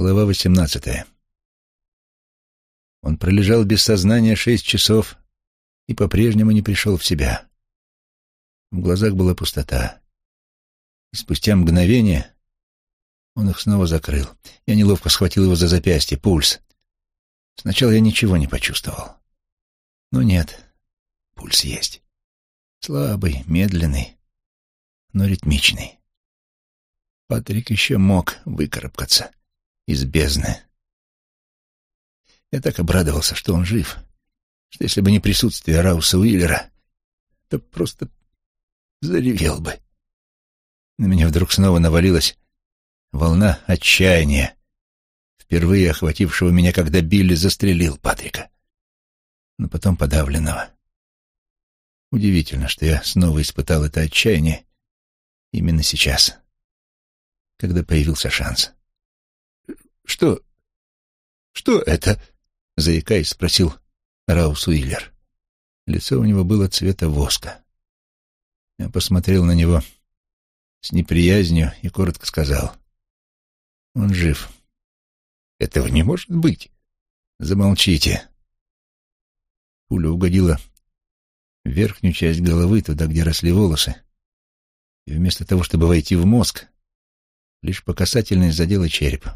Глава восемнадцатая. Он пролежал без сознания шесть часов и по-прежнему не пришел в себя. В глазах была пустота. И спустя мгновение он их снова закрыл. Я неловко схватил его за запястье, пульс. Сначала я ничего не почувствовал. Но нет, пульс есть. Слабый, медленный, но ритмичный. Патрик еще мог выкарабкаться из бездны. Я так обрадовался, что он жив, что если бы не присутствие Рауса Уиллера, то просто заревел бы. На меня вдруг снова навалилась волна отчаяния, впервые охватившего меня, когда Билли застрелил Патрика, но потом подавленного. Удивительно, что я снова испытал это отчаяние именно сейчас, когда появился шанс. «Что? Что это?» — заикаясь, спросил Раус Уиллер. Лицо у него было цвета воска. Я посмотрел на него с неприязнью и коротко сказал. «Он жив». «Этого не может быть!» «Замолчите!» Пуля угодила в верхнюю часть головы, туда, где росли волосы, и вместо того, чтобы войти в мозг, лишь по касательной задела череп.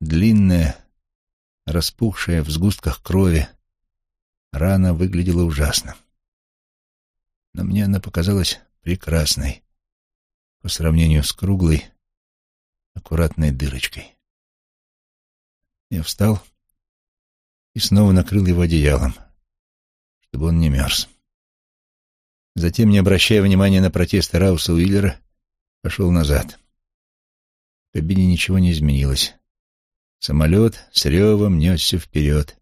Длинная, распухшая в сгустках крови, рана выглядела ужасно. Но мне она показалась прекрасной по сравнению с круглой, аккуратной дырочкой. Я встал и снова накрыл его одеялом, чтобы он не мерз. Затем, не обращая внимания на протесты Рауса Уиллера, пошел назад. В кабине ничего не изменилось. Самолет с ревом несся вперед.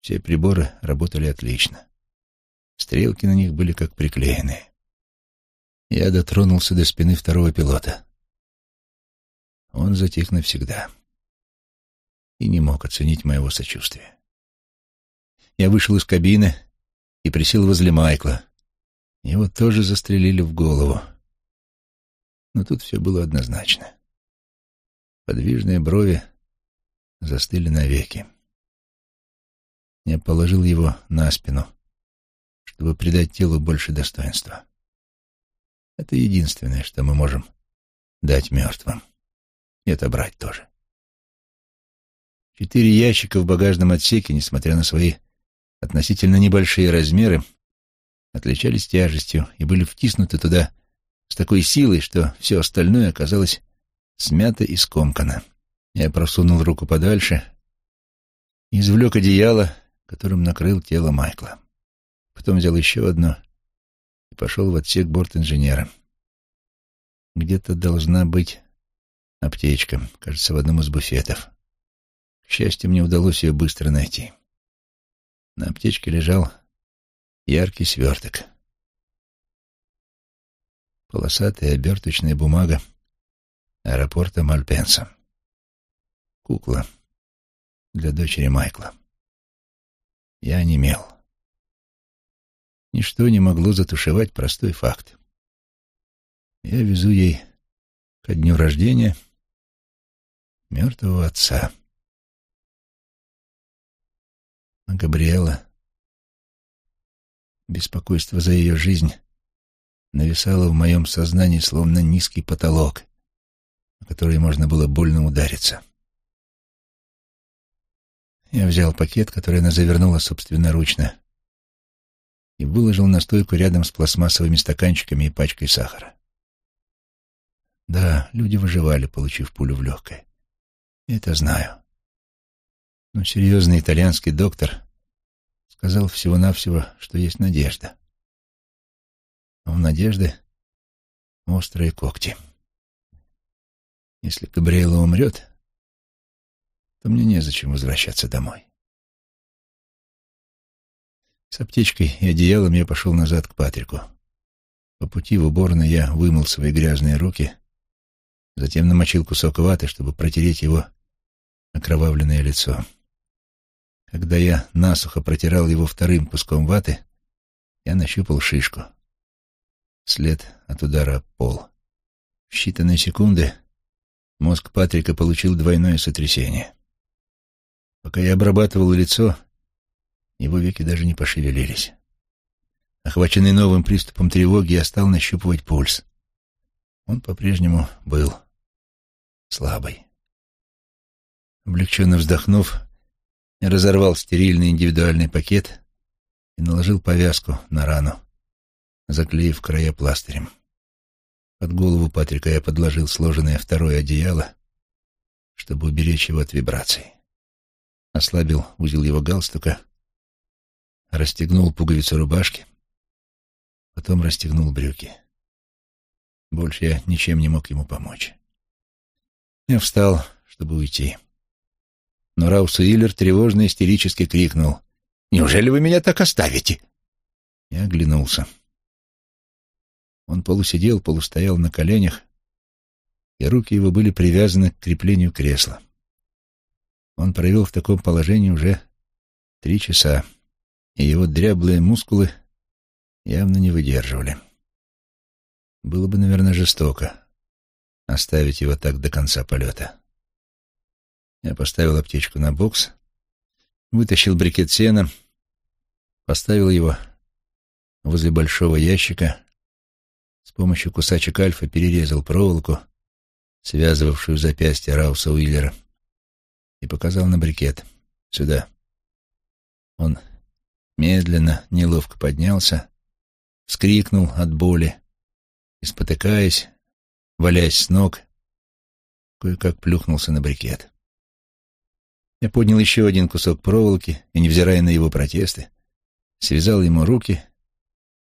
Все приборы работали отлично. Стрелки на них были как приклеенные. Я дотронулся до спины второго пилота. Он затих навсегда и не мог оценить моего сочувствия. Я вышел из кабины и присел возле Майкла. Его тоже застрелили в голову. Но тут все было однозначно. Подвижные брови застыли навеки. Я положил его на спину, чтобы придать телу больше достоинства. Это единственное, что мы можем дать мертвым. И отобрать тоже. Четыре ящика в багажном отсеке, несмотря на свои относительно небольшие размеры, отличались тяжестью и были втиснуты туда с такой силой, что все остальное оказалось смято и скомкано. Я просунул руку подальше и извлек одеяло, которым накрыл тело Майкла. Потом взял еще одно и пошел в отсек борт-инженера. Где-то должна быть аптечка, кажется, в одном из буфетов. К счастью, мне удалось ее быстро найти. На аптечке лежал яркий сверток. Полосатая оберточная бумага аэропорта Мальпенса. Кукла для дочери Майкла. Я онемел. Ничто не могло затушевать простой факт. Я везу ей ко дню рождения мертвого отца. А Габриэла, беспокойство за ее жизнь, нависало в моем сознании словно низкий потолок, о который можно было больно удариться. Я взял пакет, который она завернула собственноручно, и выложил на стойку рядом с пластмассовыми стаканчиками и пачкой сахара. Да, люди выживали, получив пулю в легкое. Это знаю. Но серьезный итальянский доктор сказал всего-навсего, что есть надежда. А у надежды острые когти. Если Габриэла умрет, то мне незачем возвращаться домой. С аптечкой и одеялом я пошел назад к Патрику. По пути в уборную я вымыл свои грязные руки, затем намочил кусок ваты, чтобы протереть его окровавленное лицо. Когда я насухо протирал его вторым куском ваты, я нащупал шишку. След от удара пол. В считанные секунды Мозг Патрика получил двойное сотрясение. Пока я обрабатывал лицо, его веки даже не пошевелились. Охваченный новым приступом тревоги, я стал нащупывать пульс. Он по-прежнему был слабый. Облегченно вздохнув, я разорвал стерильный индивидуальный пакет и наложил повязку на рану, заклеив края пластырем. Под голову Патрика я подложил сложенное второе одеяло, чтобы уберечь его от вибраций. Ослабил узел его галстука, расстегнул пуговицу рубашки, потом расстегнул брюки. Больше я ничем не мог ему помочь. Я встал, чтобы уйти. Но Раус Уиллер тревожно истерически крикнул. «Неужели вы меня так оставите?» Я оглянулся. Он полусидел, полустоял на коленях, и руки его были привязаны к креплению кресла. Он провел в таком положении уже три часа, и его дряблые мускулы явно не выдерживали. Было бы, наверное, жестоко оставить его так до конца полета. Я поставил аптечку на бокс, вытащил брикет сена, поставил его возле большого ящика, с помощью кусачек альфа перерезал проволоку, связывавшую запястье Рауса Уиллера, и показал на брикет. «Сюда». Он медленно, неловко поднялся, вскрикнул от боли и, спотыкаясь, валяясь с ног, кое-как плюхнулся на брикет. Я поднял еще один кусок проволоки и, невзирая на его протесты, связал ему руки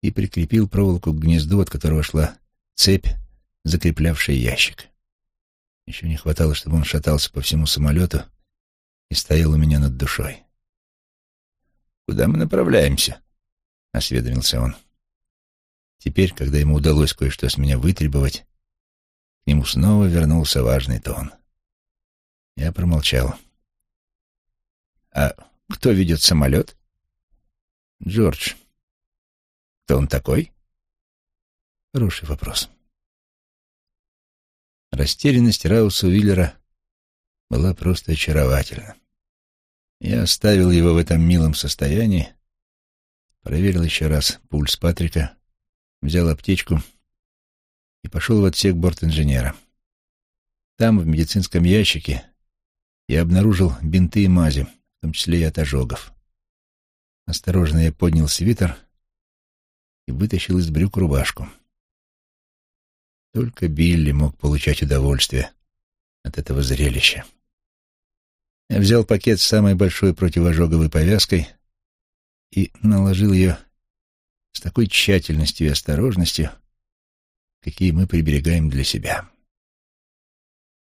и прикрепил проволоку к гнезду, от которого шла цепь, закреплявшая ящик. Еще не хватало, чтобы он шатался по всему самолету и стоял у меня над душой. «Куда мы направляемся?» — осведомился он. Теперь, когда ему удалось кое-что с меня вытребовать, к нему снова вернулся важный тон. Я промолчал. А кто ведет самолет? Джордж. Кто он такой? Хороший вопрос. Растерянность Рауса Уиллера была просто очаровательна. Я оставил его в этом милом состоянии, проверил еще раз пульс Патрика, взял аптечку и пошел в отсек борт-инженера. Там, в медицинском ящике, я обнаружил бинты и мази, в том числе и от ожогов. Осторожно я поднял свитер и вытащил из брюк рубашку. Только Билли мог получать удовольствие от этого зрелища. Я взял пакет с самой большой противожоговой повязкой и наложил ее с такой тщательностью и осторожностью, какие мы приберегаем для себя.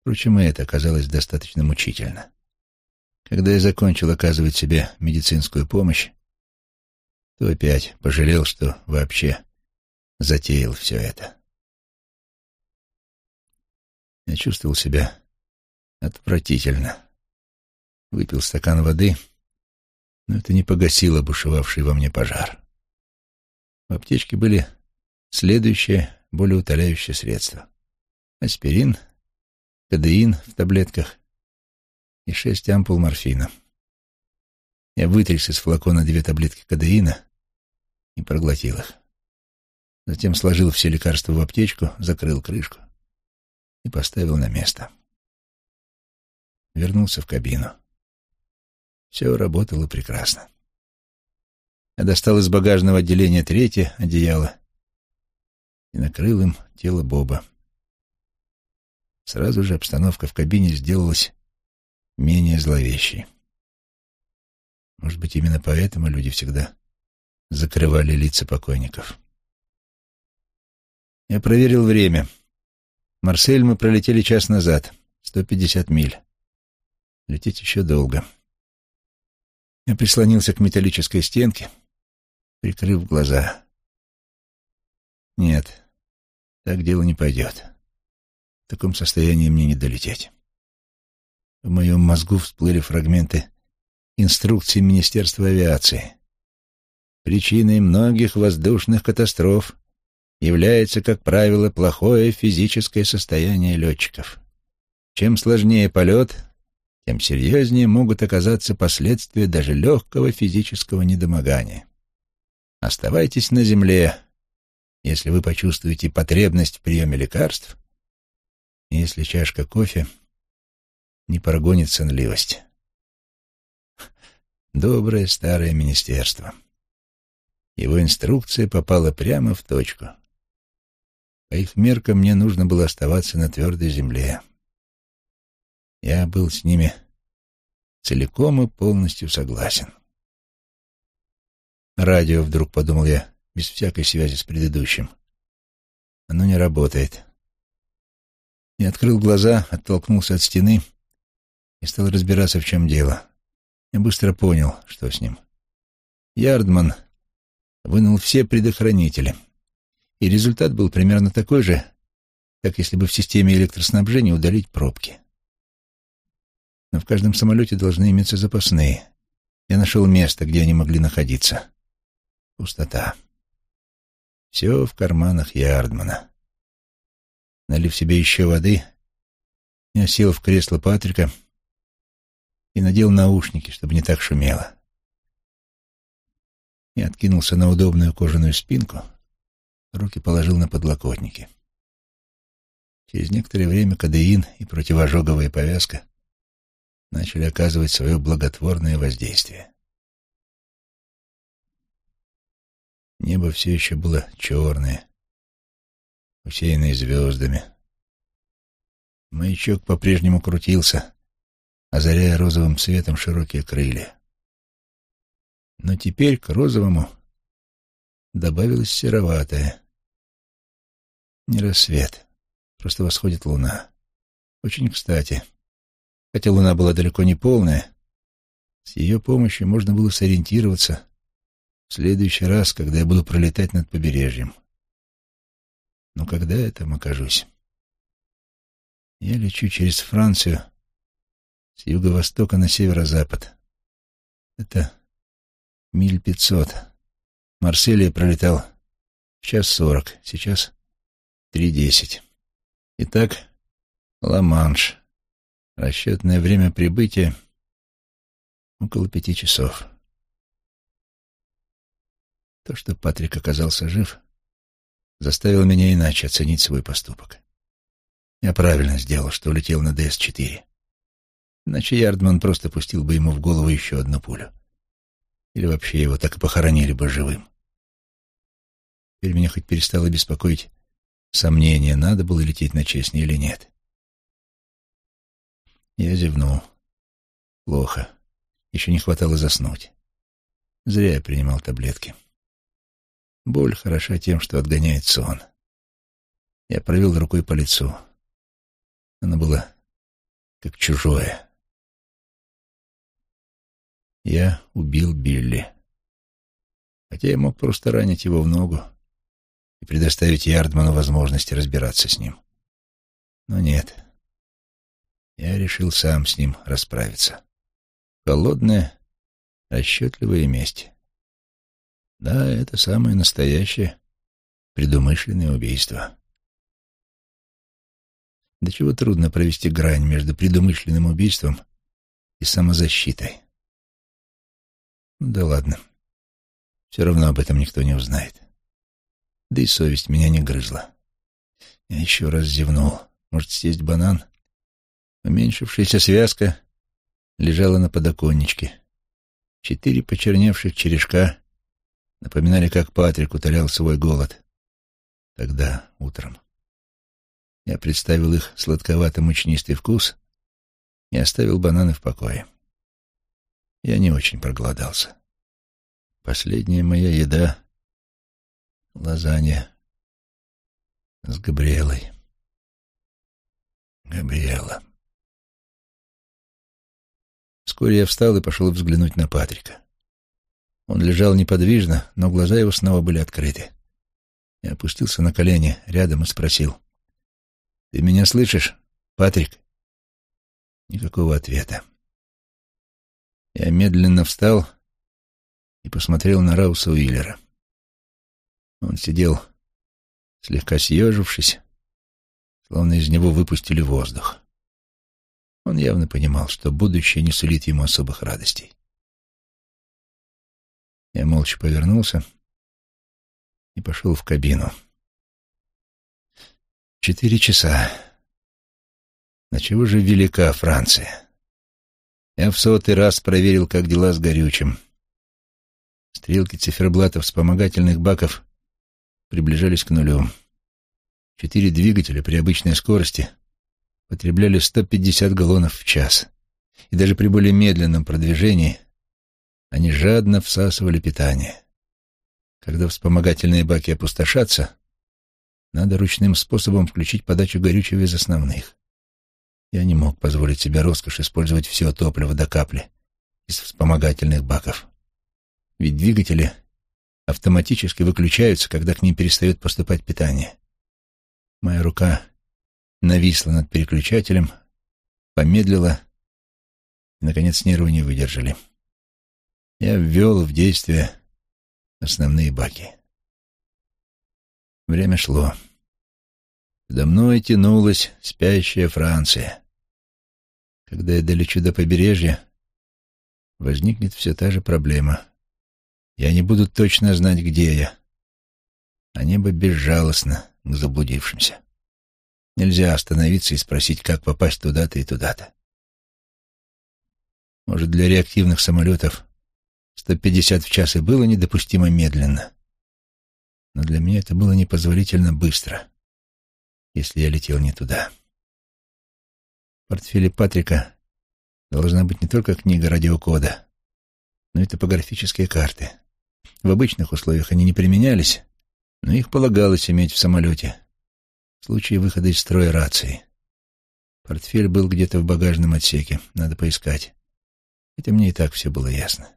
Впрочем, и это оказалось достаточно мучительно. Когда я закончил оказывать себе медицинскую помощь, то опять пожалел, что вообще затеял все это. Я чувствовал себя отвратительно. Выпил стакан воды, но это не погасило бушевавший во мне пожар. В аптечке были следующие, более утоляющие средства. Аспирин, кадеин в таблетках и шесть ампул морфина. Я вытряс из флакона две таблетки кадеина и проглотил их. Затем сложил все лекарства в аптечку, закрыл крышку и поставил на место. Вернулся в кабину. Все работало прекрасно. Я достал из багажного отделения третье одеяло и накрыл им тело Боба. Сразу же обстановка в кабине сделалась менее зловещей. Может быть, именно поэтому люди всегда закрывали лица покойников. Я проверил время. Марсель мы пролетели час назад, 150 миль. Лететь еще долго. Я прислонился к металлической стенке, прикрыв глаза. Нет, так дело не пойдет. В таком состоянии мне не долететь. В моем мозгу всплыли фрагменты инструкции Министерства авиации. Причиной многих воздушных катастроф является, как правило, плохое физическое состояние летчиков. Чем сложнее полет, тем серьезнее могут оказаться последствия даже легкого физического недомогания. Оставайтесь на земле, если вы почувствуете потребность в приеме лекарств, и если чашка кофе не прогонит сонливость. Доброе старое министерство. Его инструкция попала прямо в точку. По их меркам мне нужно было оставаться на твердой земле. Я был с ними целиком и полностью согласен. Радио, вдруг подумал я, без всякой связи с предыдущим. Оно не работает. Я открыл глаза, оттолкнулся от стены и стал разбираться, в чем дело. Я быстро понял, что с ним. Ярдман вынул все предохранители, и результат был примерно такой же, как если бы в системе электроснабжения удалить пробки. Но в каждом самолете должны иметься запасные. Я нашел место, где они могли находиться. Пустота. Все в карманах Ярдмана. Налив себе еще воды, я сел в кресло Патрика и надел наушники, чтобы не так шумело. И откинулся на удобную кожаную спинку, руки положил на подлокотники. Через некоторое время кадеин и противожоговая повязка начали оказывать свое благотворное воздействие. Небо все еще было черное, усеянное звездами. Маячок по-прежнему крутился, озаряя розовым светом широкие крылья. Но теперь к розовому добавилось сероватое. Не рассвет, просто восходит луна. Очень кстати. Хотя луна была далеко не полная, с ее помощью можно было сориентироваться в следующий раз, когда я буду пролетать над побережьем. Но когда я там окажусь? Я лечу через Францию с юго-востока на северо-запад. Это миль пятьсот. Марселия пролетал в час сорок, сейчас три десять. Итак, Ла-Манш. Расчетное время прибытия около пяти часов. То, что Патрик оказался жив, заставило меня иначе оценить свой поступок. Я правильно сделал, что улетел на ДС-4. Иначе Ярдман просто пустил бы ему в голову еще одну пулю. Или вообще его так и похоронили бы живым. Теперь меня хоть перестало беспокоить сомнение, надо было лететь на честне или нет. Я зевнул. Плохо. Еще не хватало заснуть. Зря я принимал таблетки. Боль хороша тем, что отгоняет сон. Я провел рукой по лицу. Оно было как чужое. Я убил Билли. Хотя я мог просто ранить его в ногу и предоставить Ярдману возможность разбираться с ним. Но нет. Я решил сам с ним расправиться. Холодная, расчетливая месть. Да, это самое настоящее предумышленное убийство. До чего трудно провести грань между предумышленным убийством и самозащитой. Да ладно. Все равно об этом никто не узнает. Да и совесть меня не грызла. Я еще раз зевнул. Может, съесть банан? Уменьшившаяся связка лежала на подоконничке. Четыре почерневших черешка напоминали, как Патрик утолял свой голод. Тогда, утром. Я представил их сладковато-мучнистый вкус и оставил бананы в покое. Я не очень проголодался. Последняя моя еда — лазанья с Габриэлой. Габриэла. Вскоре я встал и пошел взглянуть на Патрика. Он лежал неподвижно, но глаза его снова были открыты. Я опустился на колени рядом и спросил. «Ты меня слышишь, Патрик?» Никакого ответа. Я медленно встал и посмотрел на Рауса Уиллера. Он сидел, слегка съежившись, словно из него выпустили воздух. Он явно понимал, что будущее не сулит ему особых радостей. Я молча повернулся и пошел в кабину. Четыре часа. На чего же велика Франция? Я в сотый раз проверил, как дела с горючим. Стрелки циферблатов вспомогательных баков приближались к нулю. Четыре двигателя при обычной скорости потребляли 150 галлонов в час, и даже при более медленном продвижении они жадно всасывали питание. Когда вспомогательные баки опустошатся, надо ручным способом включить подачу горючего из основных. Я не мог позволить себе роскошь использовать все топливо до капли из вспомогательных баков. Ведь двигатели автоматически выключаются, когда к ним перестает поступать питание. Моя рука нависла над переключателем, помедлила, и, наконец, нервы не выдержали. Я ввел в действие основные баки. Время шло. За мной тянулась спящая Франция. Когда я долечу до побережья, возникнет все та же проблема. Я не буду точно знать, где я, а небо безжалостно к заблудившимся. Нельзя остановиться и спросить, как попасть туда-то и туда-то. Может, для реактивных самолетов 150 в час и было недопустимо медленно. Но для меня это было непозволительно быстро, если я летел не туда. В портфеле Патрика должна быть не только книга радиокода, но и топографические карты. В обычных условиях они не применялись, но их полагалось иметь в самолете в случае выхода из строя рации. Портфель был где-то в багажном отсеке, надо поискать. Хотя мне и так все было ясно.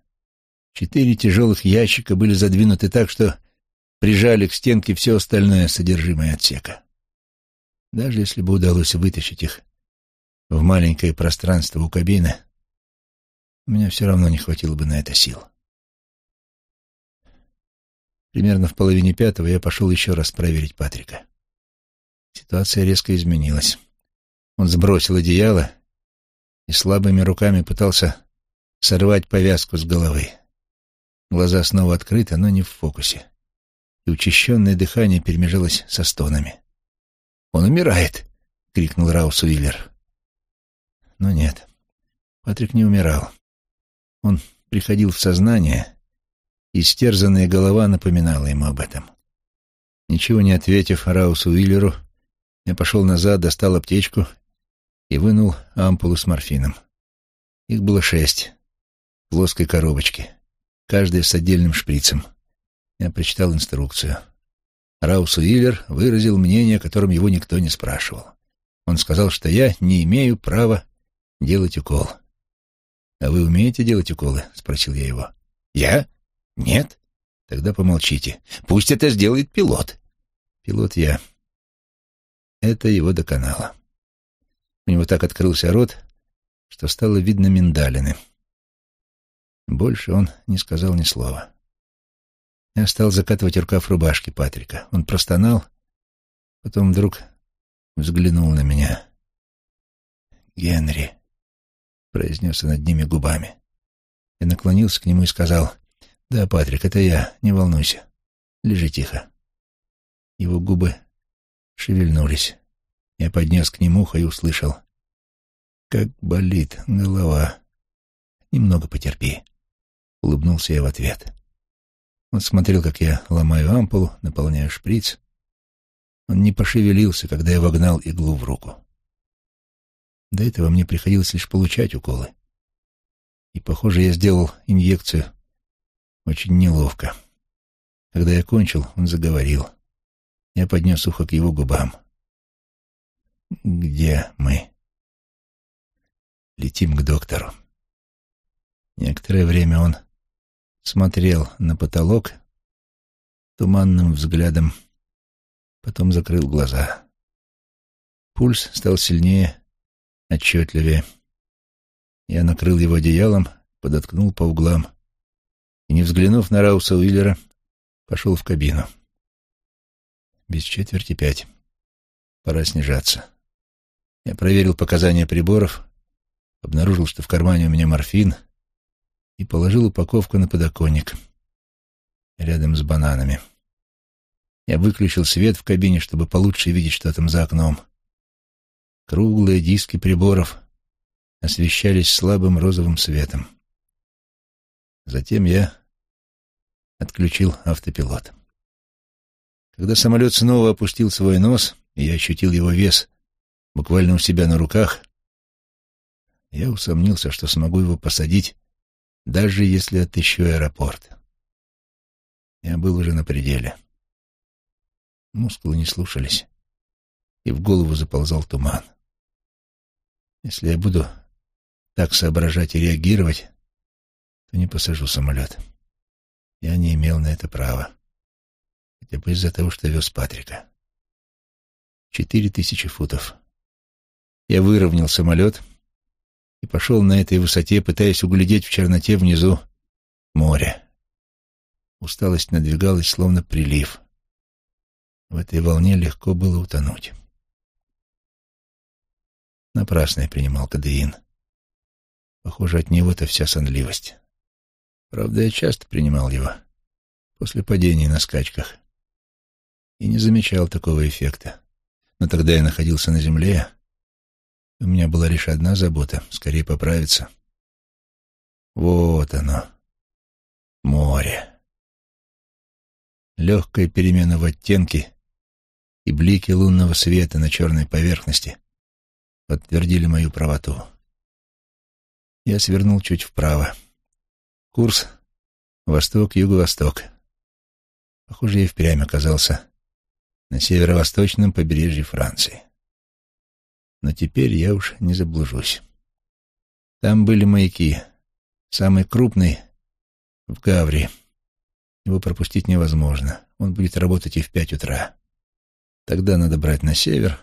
Четыре тяжелых ящика были задвинуты так, что прижали к стенке все остальное содержимое отсека. Даже если бы удалось вытащить их в маленькое пространство у кабины, у меня все равно не хватило бы на это сил. Примерно в половине пятого я пошел еще раз проверить Патрика. Ситуация резко изменилась. Он сбросил одеяло и слабыми руками пытался сорвать повязку с головы. Глаза снова открыты, но не в фокусе. И учащенное дыхание перемежалось со стонами. «Он умирает!» — крикнул Раус Уиллер. Но нет, Патрик не умирал. Он приходил в сознание, и стерзанная голова напоминала ему об этом. Ничего не ответив Раусу Уиллеру, я пошел назад, достал аптечку и вынул ампулу с морфином. Их было шесть, в плоской коробочке, каждая с отдельным шприцем. Я прочитал инструкцию. Раус Уиллер выразил мнение, о котором его никто не спрашивал. Он сказал, что я не имею права делать укол. «А вы умеете делать уколы?» — спросил я его. «Я? Нет? Тогда помолчите. Пусть это сделает пилот». «Пилот я». Это его доконало. У него так открылся рот, что стало видно миндалины. Больше он не сказал ни слова. Я стал закатывать рукав рубашки Патрика. Он простонал, потом вдруг взглянул на меня. «Генри», — произнес он одними губами. Я наклонился к нему и сказал, «Да, Патрик, это я, не волнуйся. Лежи тихо». Его губы шевельнулись. Я поднес к нему ухо и услышал. «Как болит голова. Немного потерпи». Улыбнулся я в ответ. Он смотрел, как я ломаю ампулу, наполняю шприц. Он не пошевелился, когда я вогнал иглу в руку. До этого мне приходилось лишь получать уколы. И, похоже, я сделал инъекцию очень неловко. Когда я кончил, он заговорил. Я поднес ухо к его губам. «Где мы?» «Летим к доктору». Некоторое время он смотрел на потолок туманным взглядом, потом закрыл глаза. Пульс стал сильнее, отчетливее. Я накрыл его одеялом, подоткнул по углам и, не взглянув на Рауса Уиллера, пошел в кабину. Без четверти пять. Пора снижаться. Я проверил показания приборов, обнаружил, что в кармане у меня морфин, и положил упаковку на подоконник рядом с бананами. Я выключил свет в кабине, чтобы получше видеть, что там за окном. Круглые диски приборов освещались слабым розовым светом. Затем я отключил автопилот. Когда самолет снова опустил свой нос, и я ощутил его вес буквально у себя на руках, я усомнился, что смогу его посадить, даже если отыщу аэропорт. Я был уже на пределе. Мускулы не слушались, и в голову заползал туман. Если я буду так соображать и реагировать, то не посажу самолет. Я не имел на это права. Хотя бы из-за того, что вез Патрика. Четыре тысячи футов. Я выровнял самолет и пошел на этой высоте, пытаясь углядеть в черноте внизу море. Усталость надвигалась, словно прилив. В этой волне легко было утонуть. Напрасно я принимал кадеин. Похоже, от него-то вся сонливость. Правда, я часто принимал его после падений на скачках и не замечал такого эффекта. Но тогда я находился на земле, у меня была лишь одна забота — скорее поправиться. Вот оно, море. Легкая перемена в оттенке и блики лунного света на черной поверхности подтвердили мою правоту. Я свернул чуть вправо. Курс восток-юго-восток. Похоже, я впрямь оказался на северо-восточном побережье Франции. Но теперь я уж не заблужусь. Там были маяки. Самый крупный — в Гаври. Его пропустить невозможно. Он будет работать и в пять утра. Тогда надо брать на север,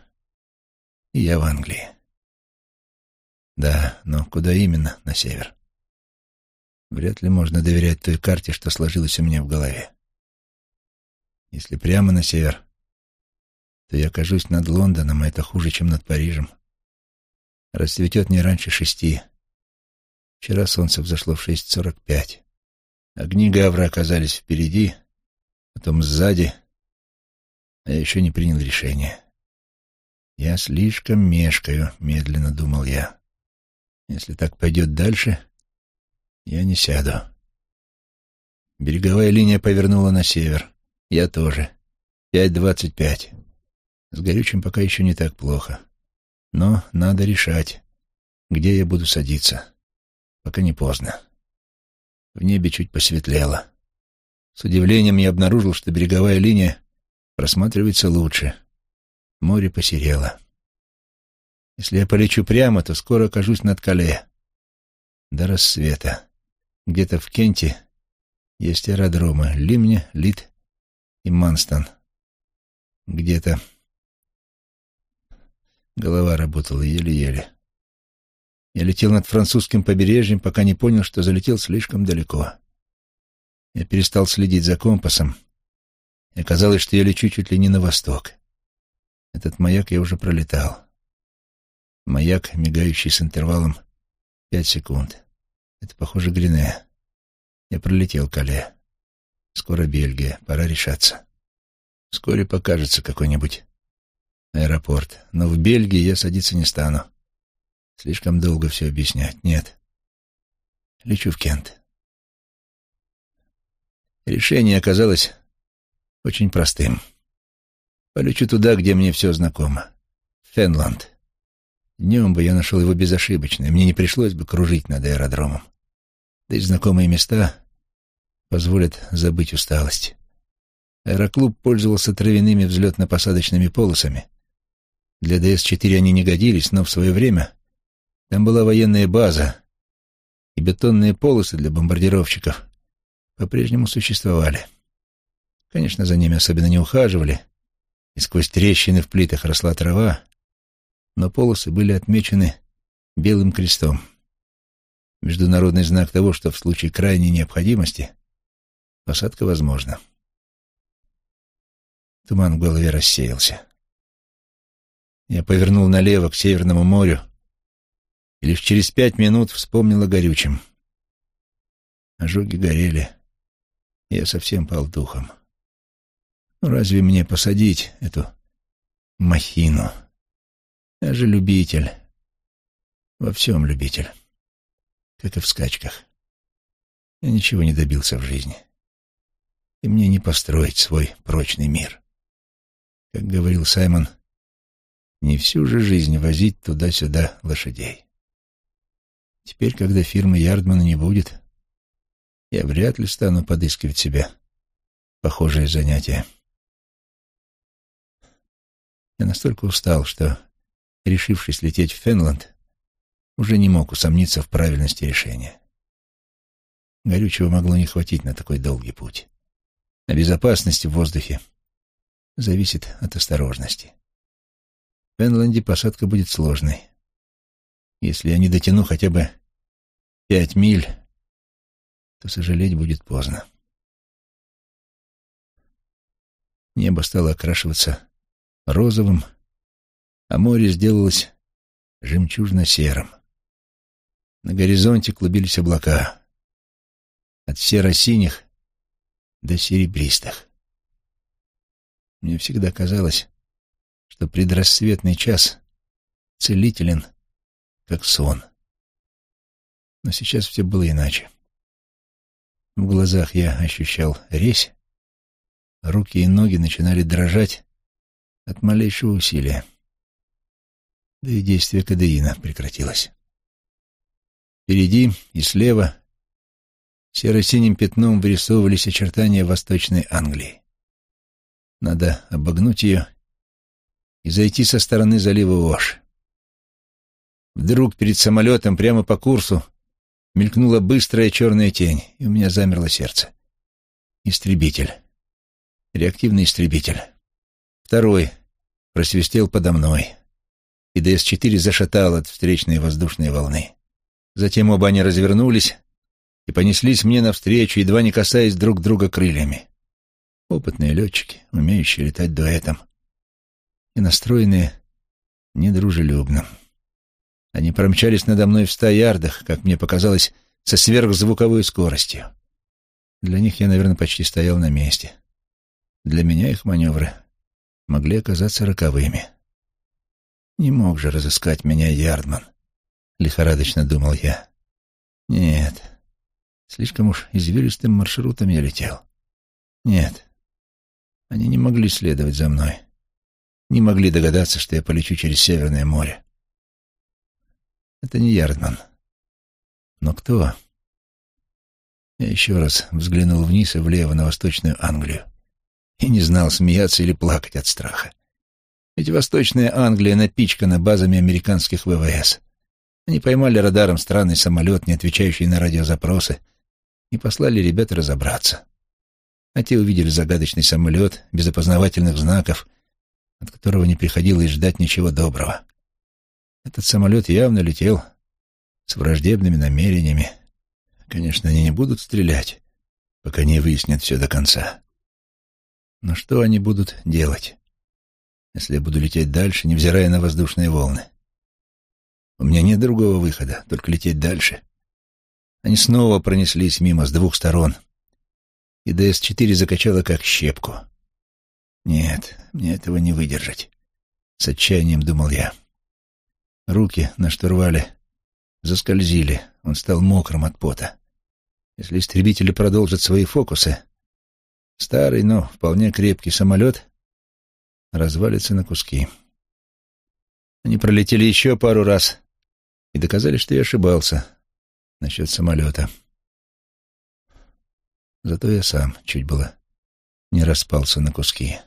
и я в Англии. Да, но куда именно на север? Вряд ли можно доверять той карте, что сложилась у меня в голове. Если прямо на север, то я окажусь над Лондоном, а это хуже, чем над Парижем. Расцветет не раньше шести. Вчера солнце взошло в шесть сорок пять. Огни Гавра оказались впереди, потом сзади, а я еще не принял решение. Я слишком мешкаю, медленно думал я. Если так пойдет дальше, я не сяду. Береговая линия повернула на север. Я тоже. Пять двадцать пять. С горючим пока еще не так плохо. Но надо решать, где я буду садиться, пока не поздно. В небе чуть посветлело. С удивлением я обнаружил, что береговая линия просматривается лучше. Море посерело. Если я полечу прямо, то скоро окажусь над Кале. До рассвета. Где-то в Кенте есть аэродромы Лимня, Лид и Манстон. Где-то... Голова работала еле-еле. Я летел над французским побережьем, пока не понял, что залетел слишком далеко. Я перестал следить за компасом, и оказалось, что я лечу чуть ли не на восток. Этот маяк я уже пролетал. Маяк, мигающий с интервалом пять секунд. Это, похоже, Грине. Я пролетел Кале. Скоро Бельгия, пора решаться. Вскоре покажется какой-нибудь аэропорт. Но в Бельгии я садиться не стану. Слишком долго все объяснять. Нет. Лечу в Кент. Решение оказалось очень простым. Полечу туда, где мне все знакомо. Фенланд. Днем бы я нашел его безошибочно, мне не пришлось бы кружить над аэродромом. Да и знакомые места позволят забыть усталость. Аэроклуб пользовался травяными взлетно-посадочными полосами, для ДС-4 они не годились, но в свое время там была военная база, и бетонные полосы для бомбардировщиков по-прежнему существовали. Конечно, за ними особенно не ухаживали, и сквозь трещины в плитах росла трава, но полосы были отмечены белым крестом. Международный знак того, что в случае крайней необходимости посадка возможна. Туман в голове рассеялся. Я повернул налево к Северному морю и лишь через пять минут вспомнил о горючем. Ожоги горели, я совсем пал духом. Ну, разве мне посадить эту махину? Я же любитель. Во всем любитель. Как и в скачках. Я ничего не добился в жизни. И мне не построить свой прочный мир. Как говорил Саймон, не всю же жизнь возить туда-сюда лошадей. Теперь, когда фирмы Ярдмана не будет, я вряд ли стану подыскивать себе похожее занятие. Я настолько устал, что, решившись лететь в Фенланд, уже не мог усомниться в правильности решения. Горючего могло не хватить на такой долгий путь. А безопасность в воздухе зависит от осторожности. В посадка будет сложной. Если я не дотяну хотя бы пять миль, то сожалеть будет поздно. Небо стало окрашиваться розовым, а море сделалось жемчужно-серым. На горизонте клубились облака, от серо-синих до серебристых. Мне всегда казалось, что предрассветный час целителен, как сон. Но сейчас все было иначе. В глазах я ощущал резь, руки и ноги начинали дрожать от малейшего усилия. Да и действие кадеина прекратилось. Впереди и слева серо-синим пятном вырисовывались очертания Восточной Англии. Надо обогнуть ее и зайти со стороны залива Ош. Вдруг перед самолетом прямо по курсу мелькнула быстрая черная тень, и у меня замерло сердце. Истребитель. Реактивный истребитель. Второй просвистел подо мной, и ДС-4 зашатал от встречной воздушной волны. Затем оба они развернулись и понеслись мне навстречу, едва не касаясь друг друга крыльями. Опытные летчики, умеющие летать дуэтом, и настроенные недружелюбно. Они промчались надо мной в ста ярдах, как мне показалось, со сверхзвуковой скоростью. Для них я, наверное, почти стоял на месте. Для меня их маневры могли оказаться роковыми. Не мог же разыскать меня Ярдман, лихорадочно думал я. Нет, слишком уж извилистым маршрутом я летел. Нет, они не могли следовать за мной. Не могли догадаться, что я полечу через Северное море. Это не Ярдман. Но кто? Я еще раз взглянул вниз и влево на Восточную Англию и не знал, смеяться или плакать от страха. Ведь Восточная Англия напичкана базами американских ВВС. Они поймали радаром странный самолет, не отвечающий на радиозапросы, и послали ребят разобраться. А те увидели загадочный самолет без опознавательных знаков, от которого не приходилось ждать ничего доброго. Этот самолет явно летел с враждебными намерениями. Конечно, они не будут стрелять, пока не выяснят все до конца. Но что они будут делать, если я буду лететь дальше, невзирая на воздушные волны? У меня нет другого выхода, только лететь дальше. Они снова пронеслись мимо с двух сторон, и ДС-4 закачала как щепку. Нет, мне этого не выдержать. С отчаянием думал я. Руки на штурвале заскользили, он стал мокрым от пота. Если истребители продолжат свои фокусы, Старый, но вполне крепкий самолет развалится на куски. Они пролетели еще пару раз и доказали, что я ошибался насчет самолета. Зато я сам чуть было не распался на куски.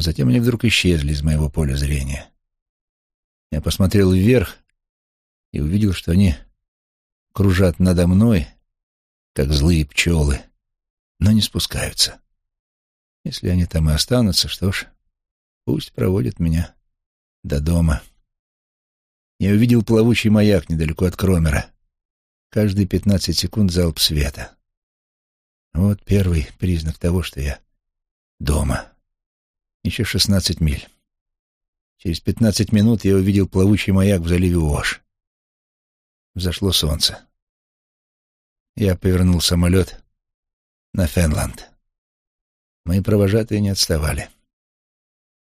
Затем они вдруг исчезли из моего поля зрения. Я посмотрел вверх и увидел, что они кружат надо мной, как злые пчелы, но не спускаются. Если они там и останутся, что ж, пусть проводят меня до дома. Я увидел плавучий маяк недалеко от Кромера. Каждые пятнадцать секунд залп света. Вот первый признак того, что я дома. Еще шестнадцать миль. Через пятнадцать минут я увидел плавучий маяк в заливе Ош. взошло солнце. Я повернул самолет на Фенланд. Мои провожатые не отставали.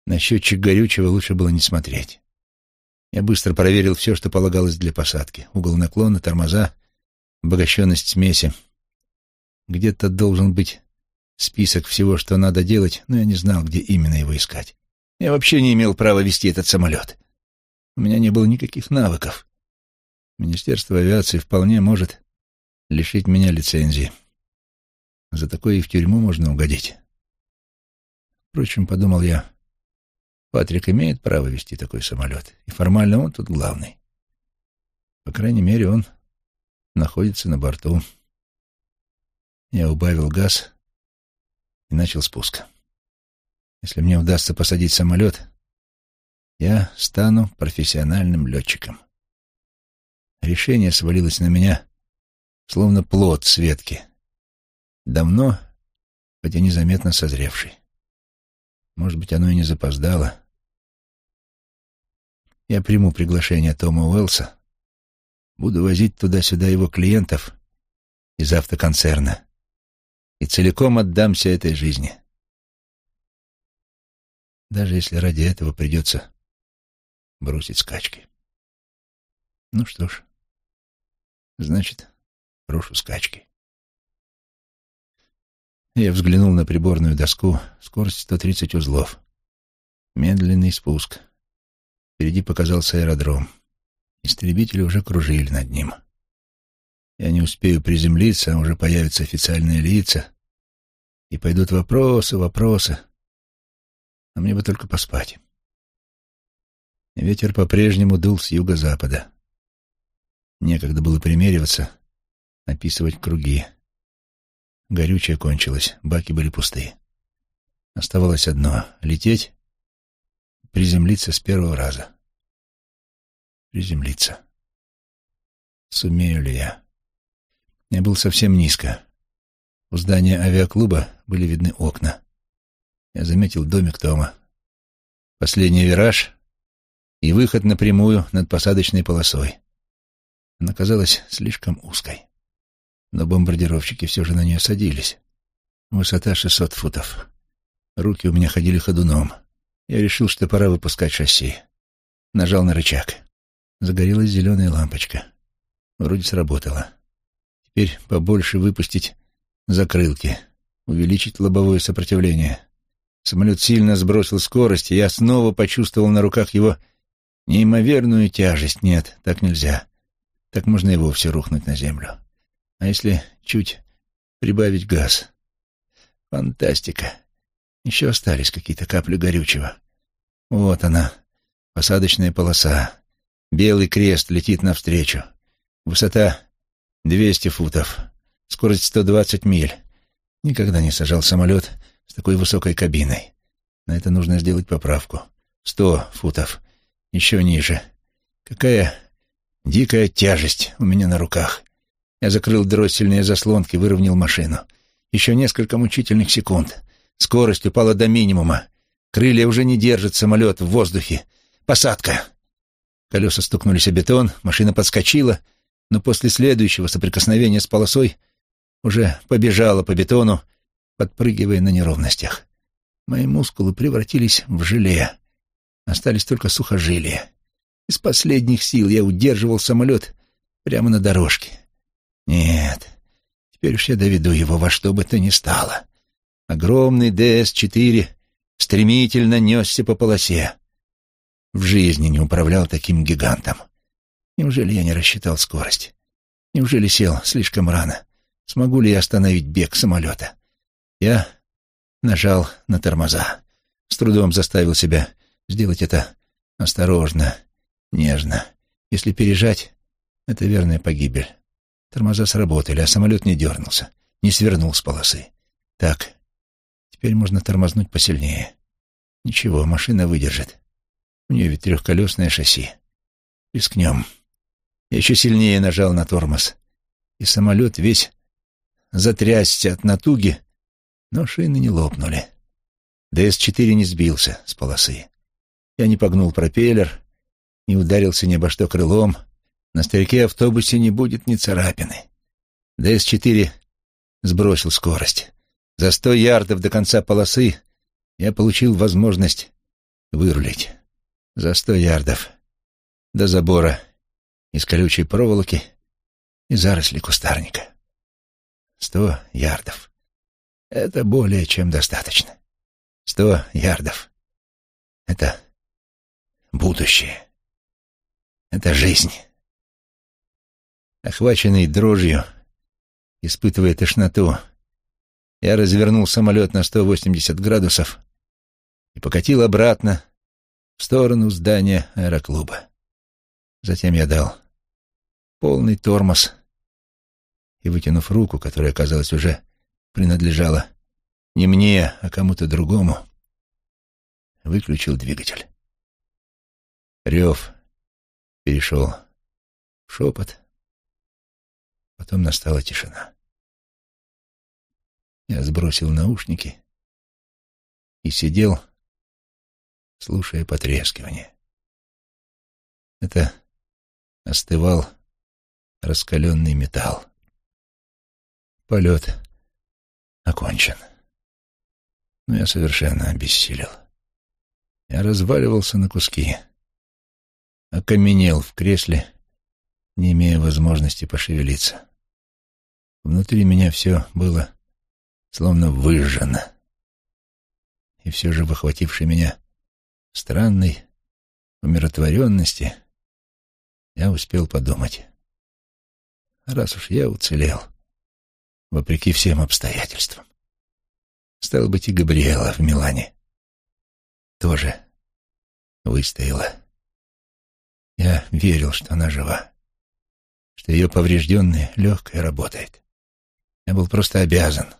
На счетчик горючего лучше было не смотреть. Я быстро проверил все, что полагалось для посадки. Угол наклона, тормоза, обогащенность смеси. Где-то должен быть список всего, что надо делать, но я не знал, где именно его искать. Я вообще не имел права вести этот самолет. У меня не было никаких навыков. Министерство авиации вполне может лишить меня лицензии. За такое и в тюрьму можно угодить. Впрочем, подумал я, Патрик имеет право вести такой самолет, и формально он тут главный. По крайней мере, он находится на борту. Я убавил газ и начал спуск. Если мне удастся посадить самолет, я стану профессиональным летчиком. Решение свалилось на меня, словно плод с ветки, давно, хотя незаметно созревший. Может быть, оно и не запоздало. Я приму приглашение Тома Уэллса, буду возить туда-сюда его клиентов из автоконцерна и целиком отдамся этой жизни. Даже если ради этого придется бросить скачки. Ну что ж, значит, брошу скачки. Я взглянул на приборную доску. Скорость 130 узлов. Медленный спуск. Впереди показался аэродром. Истребители уже кружили над ним. Я не успею приземлиться, а уже появятся официальные лица. И пойдут вопросы, вопросы. А мне бы только поспать. Ветер по-прежнему дул с юго-запада. Некогда было примериваться, описывать круги. Горючее кончилось, баки были пустые. Оставалось одно — лететь, приземлиться с первого раза. Приземлиться. Сумею ли я? Я был совсем низко. У здания авиаклуба были видны окна. Я заметил домик Тома. Последний вираж и выход напрямую над посадочной полосой. Она казалась слишком узкой но бомбардировщики все же на нее садились. Высота 600 футов. Руки у меня ходили ходуном. Я решил, что пора выпускать шасси. Нажал на рычаг. Загорелась зеленая лампочка. Вроде сработала. Теперь побольше выпустить закрылки, увеличить лобовое сопротивление. Самолет сильно сбросил скорость, и я снова почувствовал на руках его неимоверную тяжесть. Нет, так нельзя. Так можно и вовсе рухнуть на землю. А если чуть прибавить газ? Фантастика. Еще остались какие-то капли горючего. Вот она, посадочная полоса. Белый крест летит навстречу. Высота 200 футов. Скорость 120 миль. Никогда не сажал самолет с такой высокой кабиной. На это нужно сделать поправку. Сто футов. Еще ниже. Какая дикая тяжесть у меня на руках. Я закрыл дроссельные заслонки, выровнял машину. Еще несколько мучительных секунд. Скорость упала до минимума. Крылья уже не держат самолет в воздухе. Посадка. Колеса стукнулись о бетон, машина подскочила, но после следующего соприкосновения с полосой уже побежала по бетону, подпрыгивая на неровностях. Мои мускулы превратились в желе. Остались только сухожилия. Из последних сил я удерживал самолет прямо на дорожке. Нет, теперь уж я доведу его во что бы то ни стало. Огромный ДС-4 стремительно несся по полосе. В жизни не управлял таким гигантом. Неужели я не рассчитал скорость? Неужели сел слишком рано? Смогу ли я остановить бег самолета? Я нажал на тормоза. С трудом заставил себя сделать это осторожно, нежно. Если пережать, это верная погибель. Тормоза сработали, а самолет не дернулся, не свернул с полосы. Так, теперь можно тормознуть посильнее. Ничего, машина выдержит. У нее ведь трехколесное шасси. Рискнем. Я еще сильнее нажал на тормоз, и самолет весь затрясся от натуги, но шины не лопнули. ДС-4 не сбился с полосы. Я не погнул пропеллер, не ударился ни обо что крылом, На старике-автобусе не будет ни царапины. ДС-4 сбросил скорость. За сто ярдов до конца полосы я получил возможность вырулить. За сто ярдов до забора из колючей проволоки и заросли кустарника. Сто ярдов. Это более чем достаточно. Сто ярдов. Это будущее. Это жизнь. Охваченный дрожью, испытывая тошноту, я развернул самолет на 180 градусов и покатил обратно в сторону здания аэроклуба. Затем я дал полный тормоз и, вытянув руку, которая, казалось, уже принадлежала не мне, а кому-то другому, выключил двигатель. Рев перешел в шепот, потом настала тишина. Я сбросил наушники и сидел, слушая потрескивание. Это остывал раскаленный металл. Полет окончен. Но я совершенно обессилел. Я разваливался на куски, окаменел в кресле, не имея возможности пошевелиться. Внутри меня все было словно выжжено. И все же в охватившей меня странной умиротворенности я успел подумать. Раз уж я уцелел, вопреки всем обстоятельствам, стал быть, и Габриэла в Милане тоже выстояла. Я верил, что она жива, что ее поврежденное легкое работает. Я был просто обязан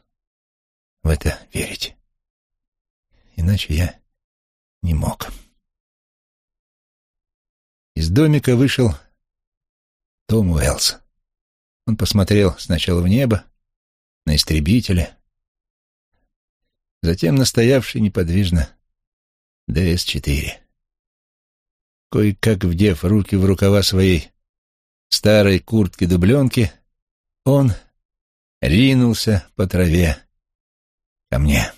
в это верить. Иначе я не мог. Из домика вышел Том Уэллс. Он посмотрел сначала в небо, на истребителя, затем на стоявший неподвижно ДС-4. Кое-как вдев руки в рукава своей старой куртки-дубленки, он ринулся по траве ко мне.